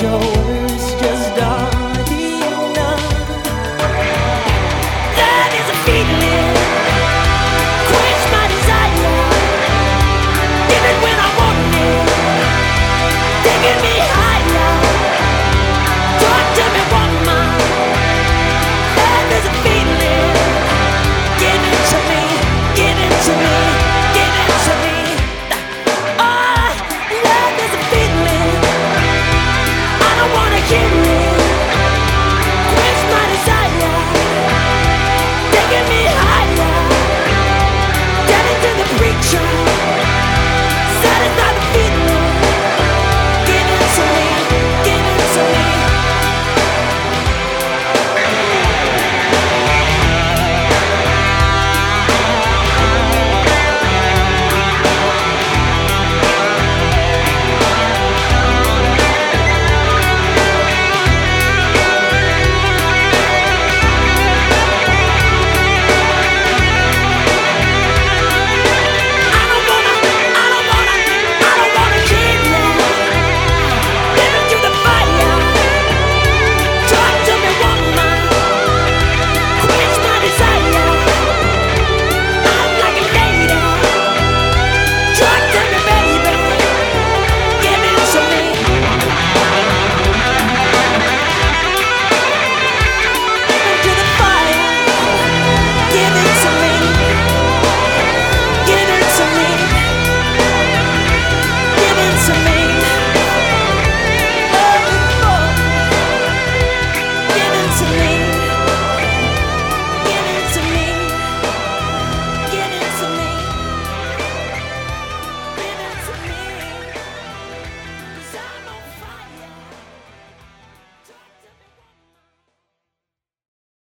show.